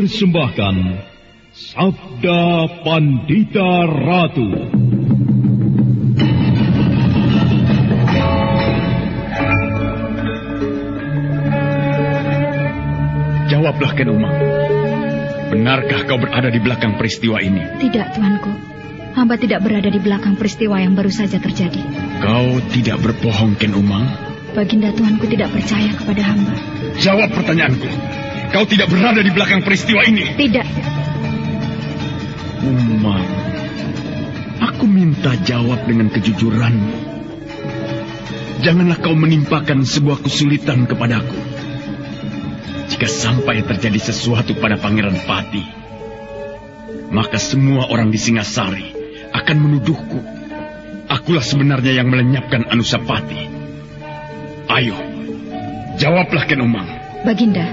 Mempersembahkan Sabda Pandita Ratu. Jawablah Ken Umang. Benarkah kau berada di belakang peristiwa ini? Tidak, Tuanku. Hamba tidak berada di belakang peristiwa yang baru saja terjadi. Kau tidak berbohong, Ken Umang? Baginda Tuanku tidak percaya kepada hamba. Jawab pertanyaanku. Kau tidak berada di belakang peristiwa ini? Tidak. Umang, aku minta jawab dengan kejujuran. Janganlah kau menimpakan sebuah kesulitan kepadaku. Jika sampai terjadi sesuatu pada Pangeran Pati, maka semua orang di Singasari akan menuduhku. Akulah sebenarnya yang melenyapkan Anusapati. Ayo, jawablah Ken Umang. Baginda,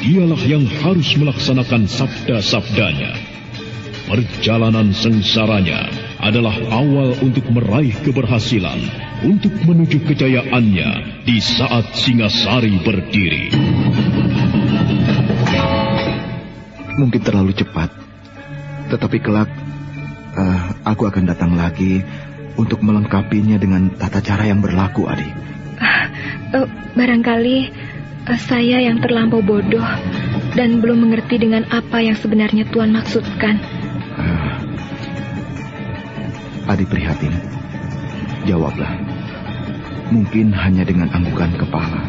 dialah yang harus melaksanakan sabda-sabdanya. Perjalanan sengsaranya adalah awal untuk meraih keberhasilan, untuk menuju kejayaannya di saat Singasari berdiri. Mungkin terlalu cepat, tetapi kelak uh, aku akan datang lagi untuk melengkapinya dengan tata cara yang berlaku, Adi. Uh, uh, barangkali saya yang terlampau bodoh dan belum mengerti dengan apa yang sebenarnya Tuhan maksudkan. Uh, Adi prihatin. Jawablah. Mungkin hanya dengan anggukan kepala.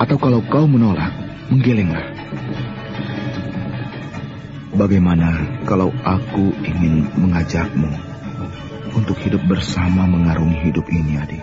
Atau kalau kau menolak, menggelenglah. Bagaimana kalau aku ingin mengajakmu untuk hidup bersama mengarungi hidup ini, adik?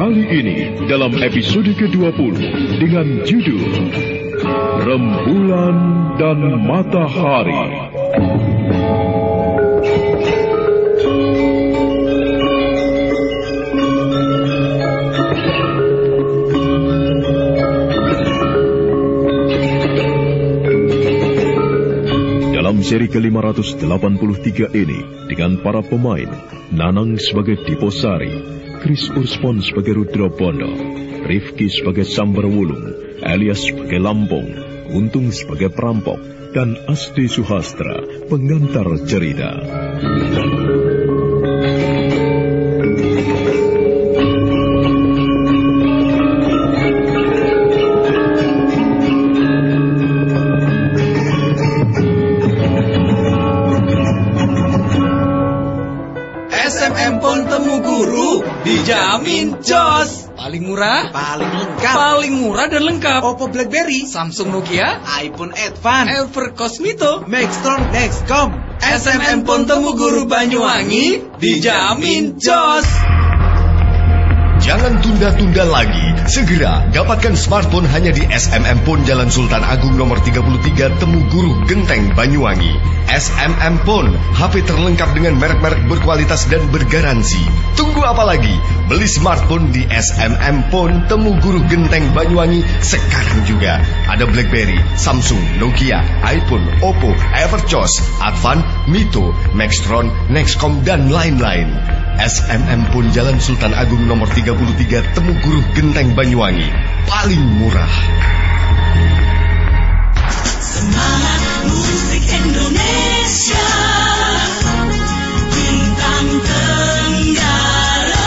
Kali ini dalam episode ke-20 dengan judul Rembulan dan Matahari. seri ke-583 ini dengan para pemain Nanang sebagai Diposari, Chris Urspon sebagai Rudra Bondo, Rifki sebagai Sambar Wulung, Elias sebagai Lampung, Untung sebagai perampok, dan Asti Suhastra, pengantar cerita. Paling murah, paling lengkap, paling murah dan lengkap. Oppo BlackBerry, Samsung Nokia, iPhone Advance, Ever Cosmito, Maxtron, Nextcom, SMM Pon Temu Guru Banyuwangi, dijamin jos. Jangan tunda-tunda lagi. Segera dapatkan smartphone hanya di SMM Pon Jalan Sultan Agung nomor 33 Temu Guru Genteng Banyuwangi. SMM Pon, HP terlengkap dengan merek-merek berkualitas dan bergaransi. Tunggu apa lagi? Beli smartphone di SMM Pon Temu Guru Genteng Banyuwangi sekarang juga. Ada BlackBerry, Samsung, Nokia, iPhone, Oppo, Everchoss, Advan, Mito, Maxtron, Nexcom, dan lain-lain. SMM pun Jalan Sultan Agung nomor 33 Temu Guru Genteng Banyuwangi. Paling murah. Semangat musik Indonesia Bintang Tenggara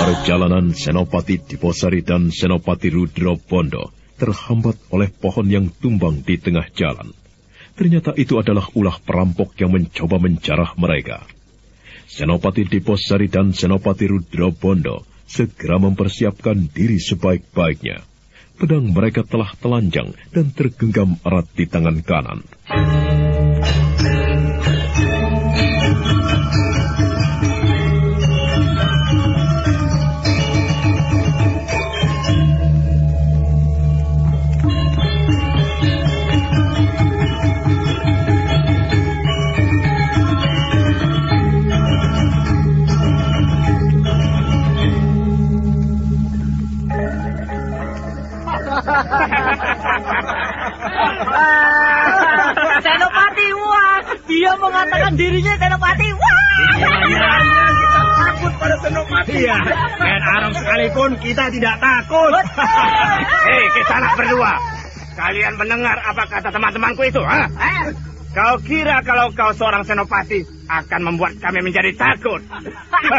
Perjalanan Senopati Diposari dan Senopati Rudro Bondo terhambat oleh pohon yang tumbang di tengah jalan. Ternyata itu adalah ulah perampok yang mencoba menjarah mereka. Senopati Diposari dan Senopati Rudro Bondo segera mempersiapkan diri sebaik-baiknya. Pedang mereka telah telanjang dan tergenggam erat di tangan kanan. Mengatakan dirinya Senopati, wah! kita takut pada Senopati. Iya, dan Arab sekalipun kita tidak takut. Hei, kita anak berdua. Kalian mendengar apa kata teman-temanku itu, ha? Kau kira kalau kau seorang senopati akan membuat kami menjadi takut?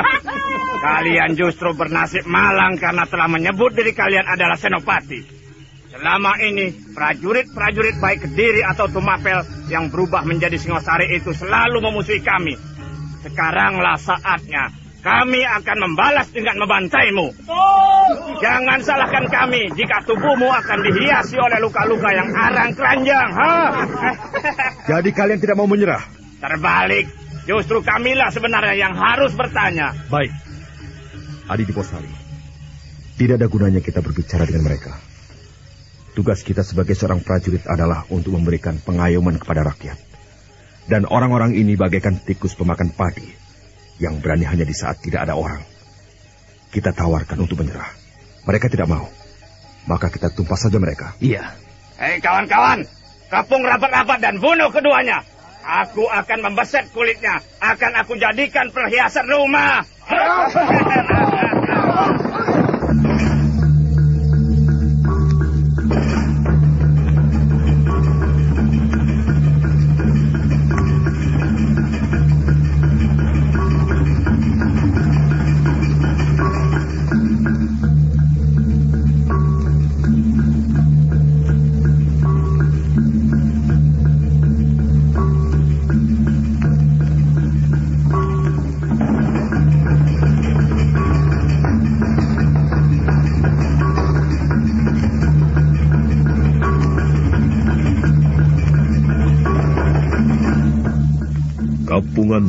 kalian justru bernasib malang karena telah menyebut diri kalian adalah senopati. Selama ini, prajurit-prajurit baik Kediri atau Tumapel yang berubah menjadi Singosari itu selalu memusuhi kami. Sekaranglah saatnya kami akan membalas dengan membantaimu. Jangan salahkan kami jika tubuhmu akan dihiasi oleh luka-luka yang arang keranjang. Ha? Jadi kalian tidak mau menyerah? Terbalik, justru kamilah sebenarnya yang harus bertanya. Baik. Adi Diposari, tidak ada gunanya kita berbicara dengan mereka. Tugas kita sebagai seorang prajurit adalah untuk memberikan pengayoman kepada rakyat. Dan orang-orang ini bagaikan tikus pemakan padi yang berani hanya di saat tidak ada orang. Kita tawarkan untuk menyerah. Mereka tidak mau. Maka kita tumpas saja mereka. Iya. Hei kawan-kawan, kepung rapat-rapat dan bunuh keduanya. Aku akan membeset kulitnya. Akan aku jadikan perhiasan rumah.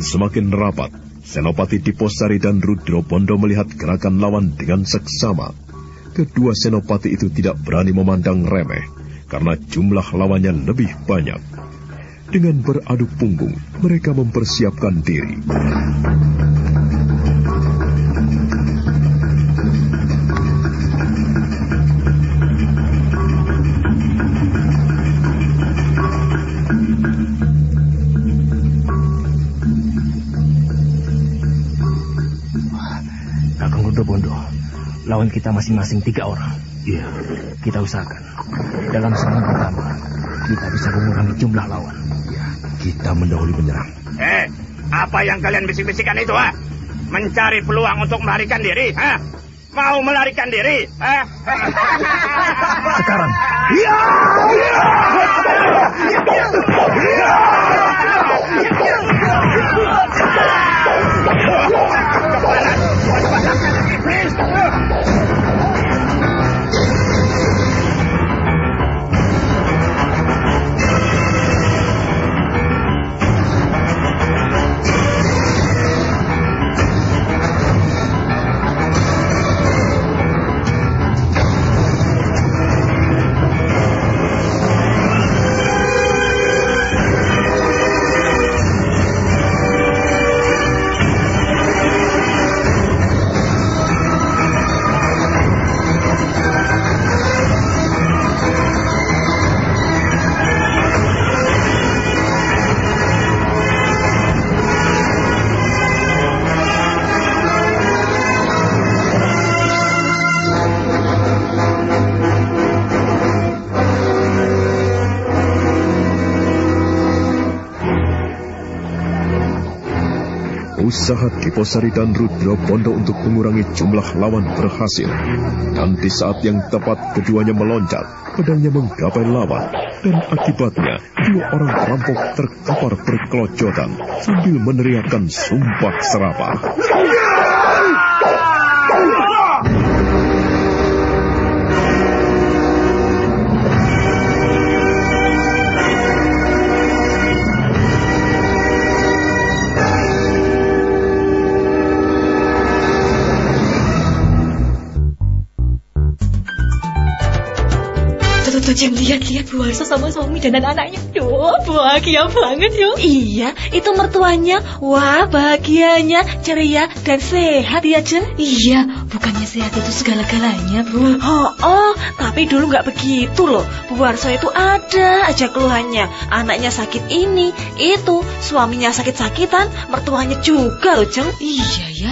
semakin rapat. Senopati Diposari dan Rudro Bondo melihat gerakan lawan dengan seksama. Kedua senopati itu tidak berani memandang remeh karena jumlah lawannya lebih banyak. Dengan beradu punggung, mereka mempersiapkan diri. Lawan kita masing-masing tiga orang. Iya. Kita usahakan. Dalam serangan pertama, kita bisa mengurangi jumlah lawan. Ya, kita mendahului menyerang. Eh, apa yang kalian bisik-bisikan itu, ha? Mencari peluang untuk melarikan diri, ha? Mau melarikan diri, ha? Sekarang. Iya! Usaha Kiposari dan Rudra Bondo untuk mengurangi jumlah lawan berhasil. Dan di saat yang tepat keduanya meloncat, pedangnya menggapai lawan. Dan akibatnya, dua orang perampok terkapar berkelojotan sambil meneriakkan sumpah serapah. Jeng, lihat-lihat Bu Warso sama suami dan anak-anaknya. Duh, bahagia banget yo. Iya, itu mertuanya. Wah, bahagianya, ceria dan sehat ya, Jeng. Iya, bukannya sehat itu segala-galanya, Bu. Oh, oh, tapi dulu nggak begitu loh. Bu Warso itu ada aja keluhannya. Anaknya sakit ini, itu, suaminya sakit-sakitan, mertuanya juga loh, Jeng. Iya ya,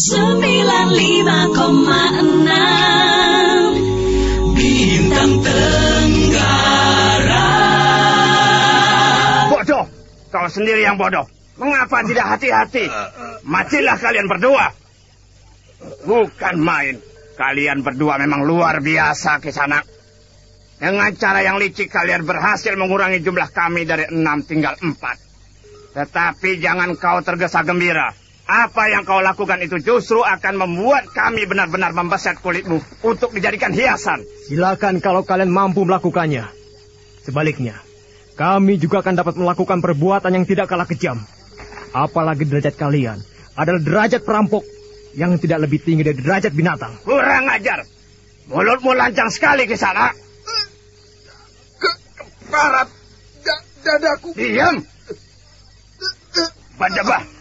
95,6 Bintang Tenggara. Bodoh, kau sendiri yang bodoh. Mengapa tidak hati-hati? Matilah kalian berdua. Bukan main. Kalian berdua memang luar biasa ke sana Dengan cara yang licik kalian berhasil mengurangi jumlah kami dari enam tinggal empat. Tetapi jangan kau tergesa gembira. Apa yang kau lakukan itu justru akan membuat kami benar-benar membeset kulitmu untuk dijadikan hiasan. Silakan kalau kalian mampu melakukannya. Sebaliknya, kami juga akan dapat melakukan perbuatan yang tidak kalah kejam. Apalagi derajat kalian adalah derajat perampok yang tidak lebih tinggi dari derajat binatang. Kurang ajar. Mulutmu lancang sekali kisana. Barat dadaku. Diam. Badabah.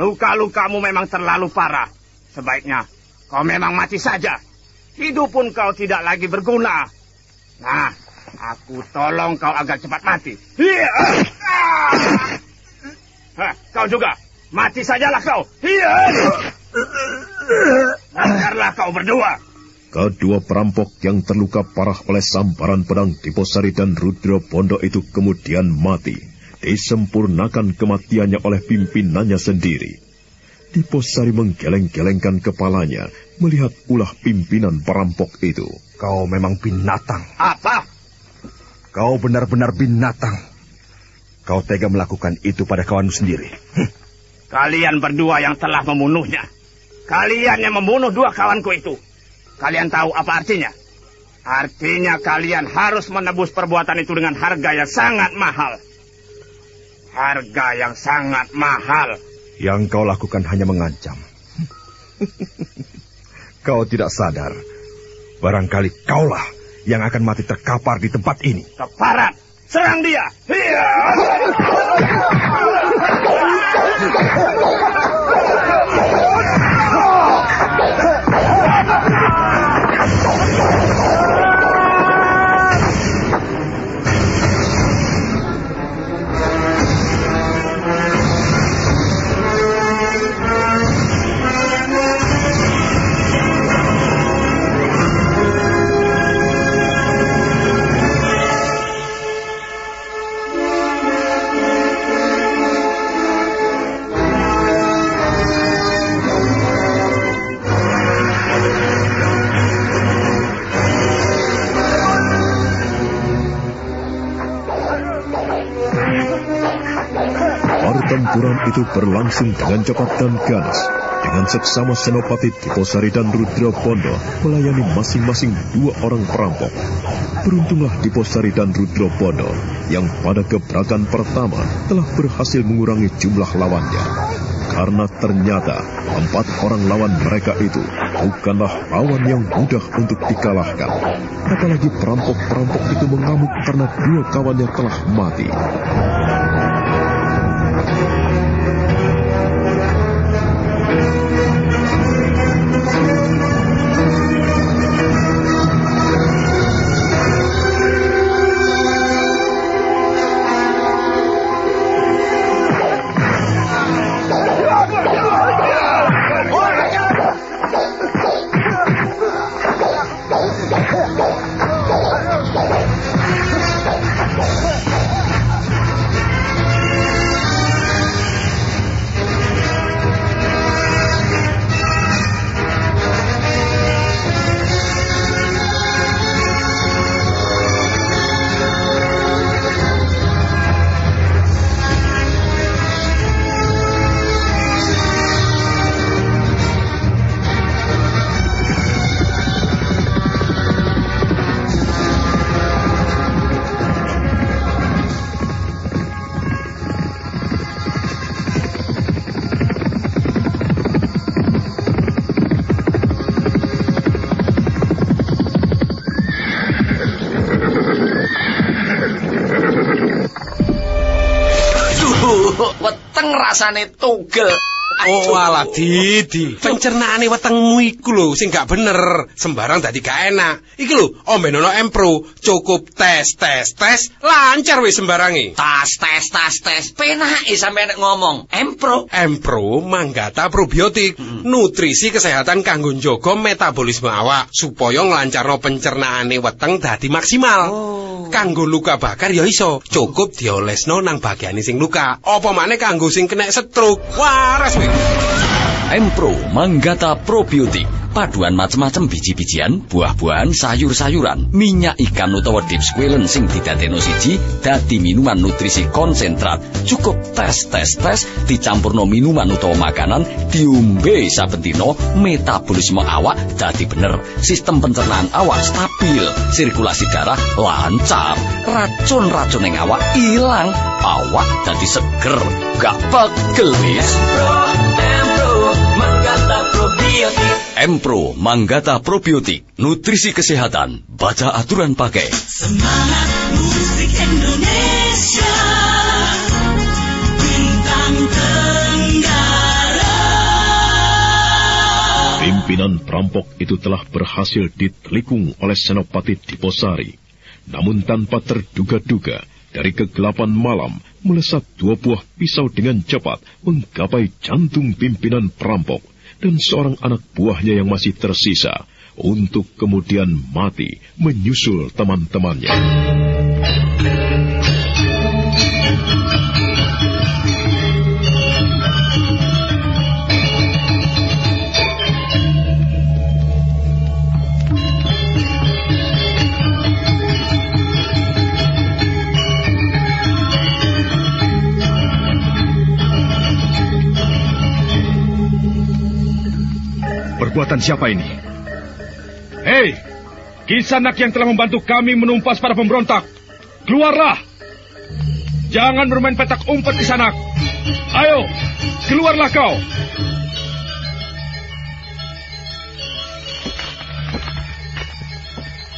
Luka-lukamu memang terlalu parah. Sebaiknya kau memang mati saja. Hidup pun kau tidak lagi berguna. Nah, aku tolong kau agar cepat mati. Iya. Hah, kau juga. Mati sajalah kau. Dengarlah kau berdua. Kedua perampok yang terluka parah oleh sambaran pedang Diposari dan Rudra Bondo itu kemudian mati. Disempurnakan kematiannya oleh pimpinannya sendiri. Diposari menggeleng-gelengkan kepalanya melihat ulah pimpinan perampok itu. Kau memang binatang. Apa? Kau benar-benar binatang. Kau tega melakukan itu pada kawanmu sendiri. Hm. Kalian berdua yang telah membunuhnya. Kalian yang membunuh dua kawanku itu. Kalian tahu apa artinya? Artinya kalian harus menebus perbuatan itu dengan harga yang sangat mahal. Harga yang sangat mahal. Yang kau lakukan hanya mengancam. kau tidak sadar. Barangkali kaulah yang akan mati terkapar di tempat ini. Keparat! Serang dia! Iya! itu berlangsung dengan cepat dan ganas. Dengan seksama Senopati Diposari dan Rudra Bondo melayani masing-masing dua orang perampok. Beruntunglah Diposari dan Rudra Bondo yang pada gebrakan pertama telah berhasil mengurangi jumlah lawannya. Karena ternyata empat orang lawan mereka itu bukanlah lawan yang mudah untuk dikalahkan. Apalagi perampok-perampok itu mengamuk karena dua kawannya telah mati. Rasane tugel. Oh alah Didi, pencernaane wetengmu iku lho sing gak bener, sembarang dadi gak enak. Iki lho, ombenono Empro, cukup tes tes tes, lancar wis sembarangi. Tas tes tas tes, penake sampe nek ngomong. Empro. Empro manggata probiotik, nutrisi kesehatan kanggo njaga metabolisme awak supaya nglancarno pencernaane weteng dadi maksimal. Kanggo luka bakar ya iso, cukup diolesno nang bagiane sing luka. Apa maneh kanggo sing kena stroke. Waras wis. Yeah. Empro Manggata Probiotik paduan macam-macam biji-bijian, buah-buahan, sayur-sayuran, minyak ikan utawa deep squalen sing didadekno siji dadi minuman nutrisi konsentrat. Cukup tes tes tes dicampurno minuman utawa makanan diombe saben dina metabolisme awak dadi bener. Sistem pencernaan awak stabil, sirkulasi darah lancar, racun-racun ing awak ilang, awak dadi seger, gak pegel. Probiotik. Empro Manggata Probiotik Nutrisi Kesehatan. Baca aturan pakai. Semangat musik Indonesia. Bintang Tenggara. Pimpinan perampok itu telah berhasil ditelikung oleh Senopati Diposari. Namun tanpa terduga-duga, dari kegelapan malam melesat dua buah pisau dengan cepat menggapai jantung pimpinan perampok dan seorang anak buahnya yang masih tersisa untuk kemudian mati menyusul teman-temannya. Perbuatan siapa ini? Hei, Kisanak yang telah membantu kami menumpas para pemberontak. Keluarlah! Jangan bermain petak umpet Kisanak. Ayo, keluarlah kau.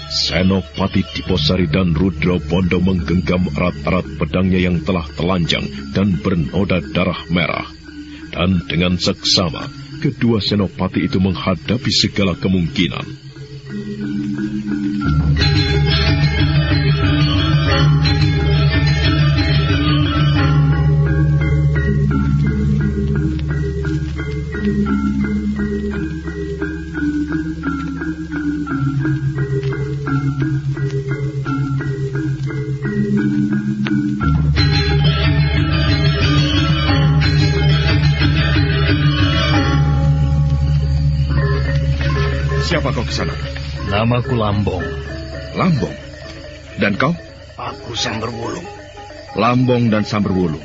Senopati Diposari dan Rudra Bondo menggenggam erat-erat pedangnya yang telah telanjang dan bernoda darah merah. Dan dengan seksama, kedua senopati itu menghadapi segala kemungkinan. Namaku Lambong. Lambong. Dan kau? Aku sang berwulung. Lambong dan Samberwulu.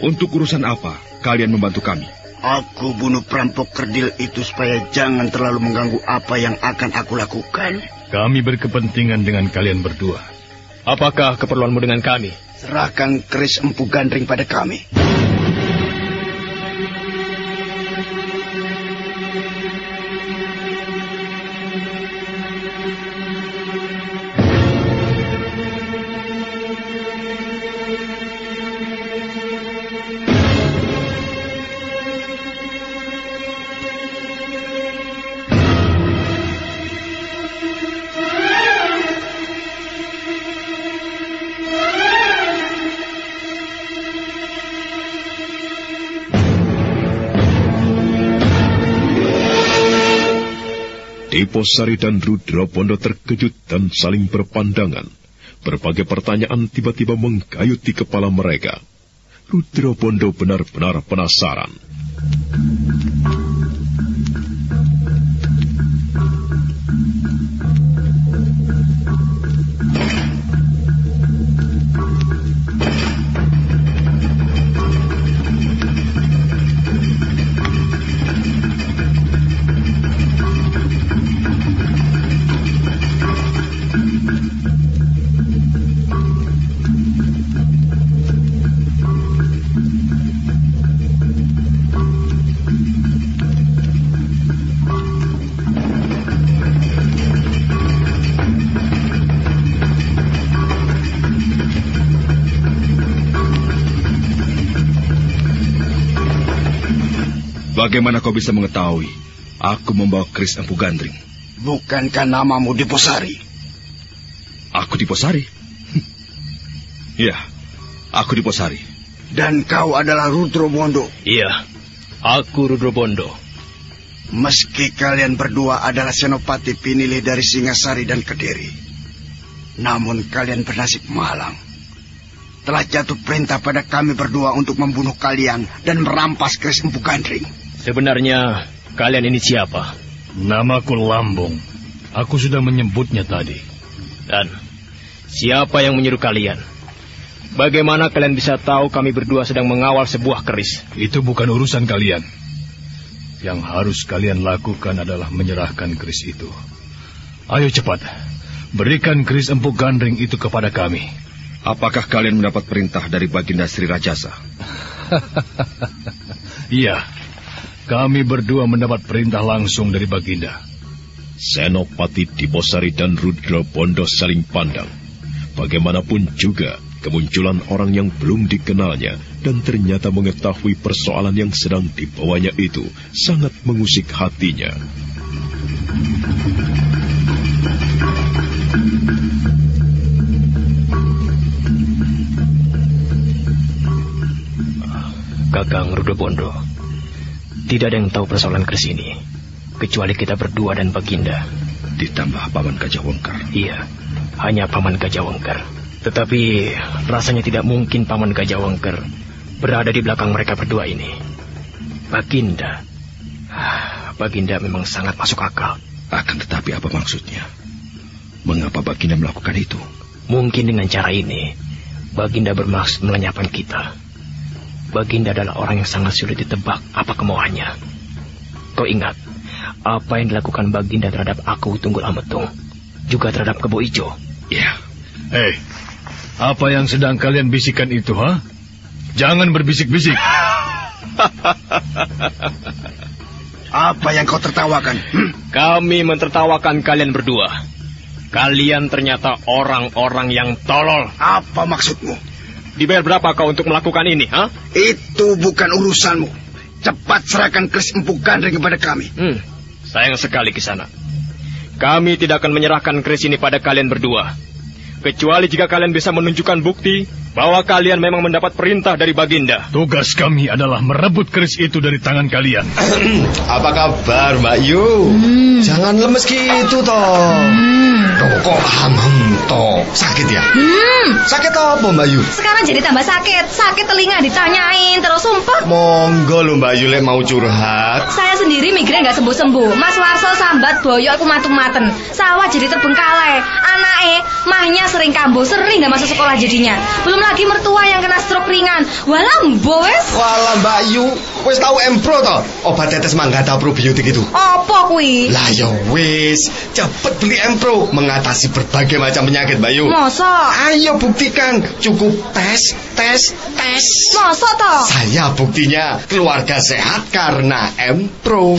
Untuk urusan apa kalian membantu kami? Aku bunuh perampok kerdil itu supaya jangan terlalu mengganggu apa yang akan aku lakukan. Kami berkepentingan dengan kalian berdua. Apakah keperluanmu dengan kami? Serahkan keris empu gandring pada kami. Diposari dan Rudra Bondo terkejut dan saling berpandangan. Berbagai pertanyaan tiba-tiba menggayut di kepala mereka. Rudra Bondo benar-benar penasaran. Bagaimana kau bisa mengetahui aku membawa keris empu gandring? Bukankah namamu Diposari? Aku Diposari? Iya, aku Diposari. Dan kau adalah Rudro Bondo. Iya, aku Rudro Bondo. Meski kalian berdua adalah senopati pinilih dari Singasari dan Kediri, namun kalian bernasib malang. Telah jatuh perintah pada kami berdua untuk membunuh kalian dan merampas keris empu gandring. Sebenarnya kalian ini siapa? Namaku Lambung. Aku sudah menyebutnya tadi. Dan siapa yang menyuruh kalian? Bagaimana kalian bisa tahu kami berdua sedang mengawal sebuah keris? Itu bukan urusan kalian. Yang harus kalian lakukan adalah menyerahkan keris itu. Ayo cepat, berikan keris empuk gandring itu kepada kami. Apakah kalian mendapat perintah dari Baginda Sri Rajasa? Iya, kami berdua mendapat perintah langsung dari Baginda. Senopati Dibosari dan Rudra Bondo saling pandang. Bagaimanapun juga, kemunculan orang yang belum dikenalnya dan ternyata mengetahui persoalan yang sedang dibawanya itu sangat mengusik hatinya. Kakang Rudra Bondo, tidak ada yang tahu persoalan keris ini, kecuali kita berdua dan Baginda. Ditambah Paman Gajah Wengkar. Iya, hanya Paman Gajah Wengkar. Tetapi rasanya tidak mungkin Paman Gajah Wengker berada di belakang mereka berdua ini. Baginda. Ah, Baginda memang sangat masuk akal. Akan tetapi apa maksudnya? Mengapa Baginda melakukan itu? Mungkin dengan cara ini, Baginda bermaksud melenyapkan kita. Baginda adalah orang yang sangat sulit ditebak apa kemauannya. Kau ingat, apa yang dilakukan Baginda terhadap aku Tunggul Ametung, juga terhadap Kebo Ijo. Ya. Hei, apa yang sedang kalian bisikan itu, ha? Jangan berbisik-bisik. Apa yang kau tertawakan? Hmm? Kami mentertawakan kalian berdua. Kalian ternyata orang-orang yang tolol. Apa maksudmu? Dibayar berapa kau untuk melakukan ini, ha? Itu bukan urusanmu. Cepat serahkan keris empuk gandring kepada kami. Hmm, sayang sekali ke sana. Kami tidak akan menyerahkan keris ini pada kalian berdua. Kecuali jika kalian bisa menunjukkan bukti bahwa kalian memang mendapat perintah dari Baginda. Tugas kami adalah merebut keris itu dari tangan kalian. Apa kabar Mbak Yu? Hmm. Jangan lemes gitu toh. Hmm. Tuh kok hamam toh. Sakit ya? Hmm. Sakit apa Mbak Yu? Sekarang jadi tambah sakit. Sakit telinga ditanyain terus sumpah. Monggo lo Mbak Yu lek mau curhat. Saya sendiri migrain nggak sembuh-sembuh. Mas Warso sambat boyo aku matung-maten. Sawah jadi terbengkalai. Anake mahnya sering kambuh, sering nggak masuk sekolah jadinya. Belum lagi mertua yang kena stroke ringan. Walam, wes. Walah Mbak Yu, wis tahu Empro to? Obat tetes manggata probiotik itu. Apa kuwi? Lah ya wis, cepet beli Empro mengatasi berbagai macam penyakit Mbak Yu. Masa? Ayo buktikan, cukup tes, tes, tes. Masa toh? Saya buktinya keluarga sehat karena Empro.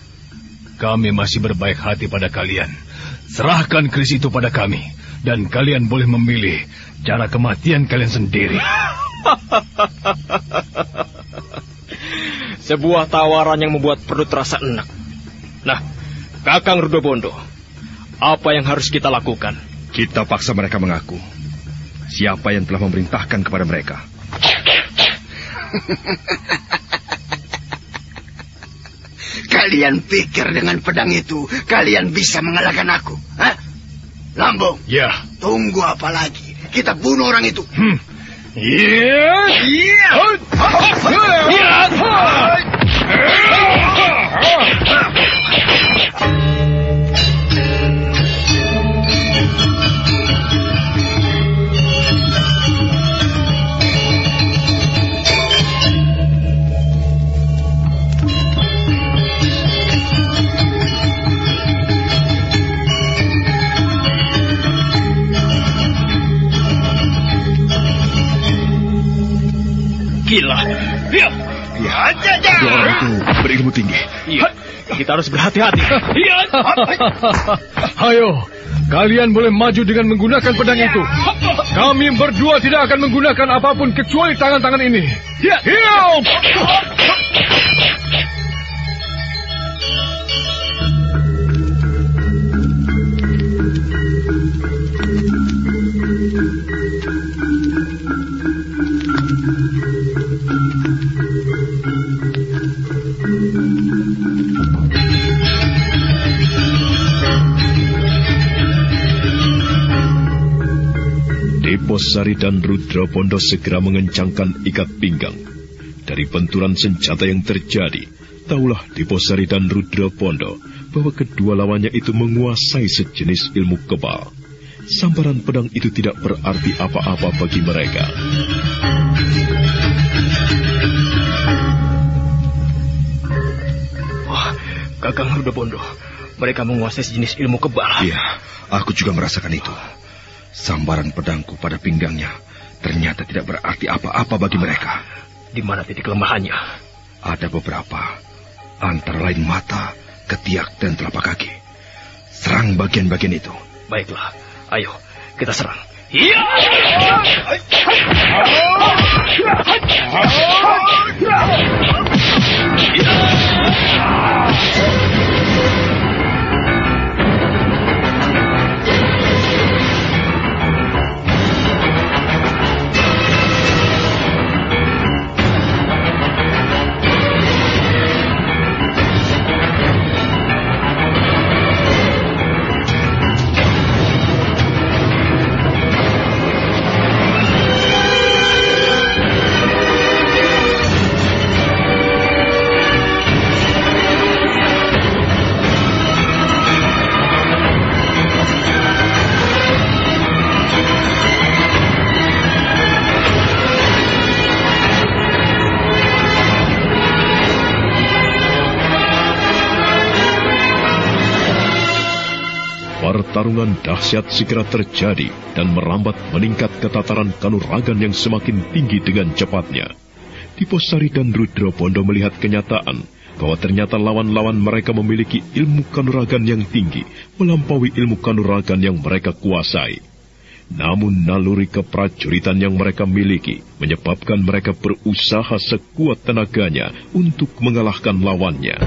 kami masih berbaik hati pada kalian. Serahkan keris itu pada kami. Dan kalian boleh memilih cara kematian kalian sendiri. Sebuah tawaran yang membuat perut terasa enak. Nah, Kakang Rudobondo, apa yang harus kita lakukan? Kita paksa mereka mengaku. Siapa yang telah memerintahkan kepada mereka? Kalian pikir dengan pedang itu kalian bisa mengalahkan aku? Hah? Lambung. Ya. Tunggu apa lagi? Kita bunuh orang itu. Hmm. Iya. Iya. Gila. Dua orang itu berilmu tinggi. Iya. Kita harus berhati-hati. Iya. Ayo, kalian boleh maju dengan menggunakan pedang itu. Kami berdua tidak akan menggunakan apa pun kecuali tangan-tangan ini. Ya. Hiup! Deposari dan Rudra Pondo segera mengencangkan ikat pinggang. Dari benturan senjata yang terjadi, taulah Deposari dan Rudra Pondo bahwa kedua lawannya itu menguasai sejenis ilmu kebal. Sambaran pedang itu tidak berarti apa-apa bagi mereka. Wah, Kakang Rudobondo, mereka menguasai sejenis ilmu kebal. Iya, aku juga merasakan itu. Sambaran pedangku pada pinggangnya ternyata tidak berarti apa-apa bagi mereka. Di mana titik lemahnya? Ada beberapa, antara lain mata, ketiak, dan telapak kaki. Serang bagian-bagian itu. Baiklah, ayo kita serang. Iya. Pertarungan dahsyat segera terjadi dan merambat meningkat ke tataran kanuragan yang semakin tinggi dengan cepatnya. Diposari dan Rudra Bondo melihat kenyataan bahwa ternyata lawan-lawan mereka memiliki ilmu kanuragan yang tinggi, melampaui ilmu kanuragan yang mereka kuasai. Namun naluri keprajuritan yang mereka miliki menyebabkan mereka berusaha sekuat tenaganya untuk mengalahkan lawannya.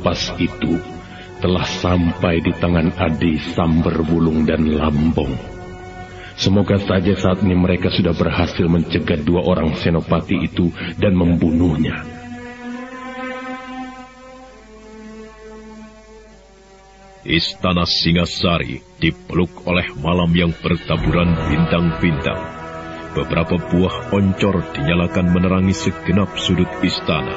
Lepas itu telah sampai di tangan Adi Samber Wulung dan Lambong. Semoga saja saat ini mereka sudah berhasil mencegat dua orang senopati itu dan membunuhnya. Istana Singasari dipeluk oleh malam yang bertaburan bintang-bintang. Beberapa buah oncor dinyalakan menerangi segenap sudut istana.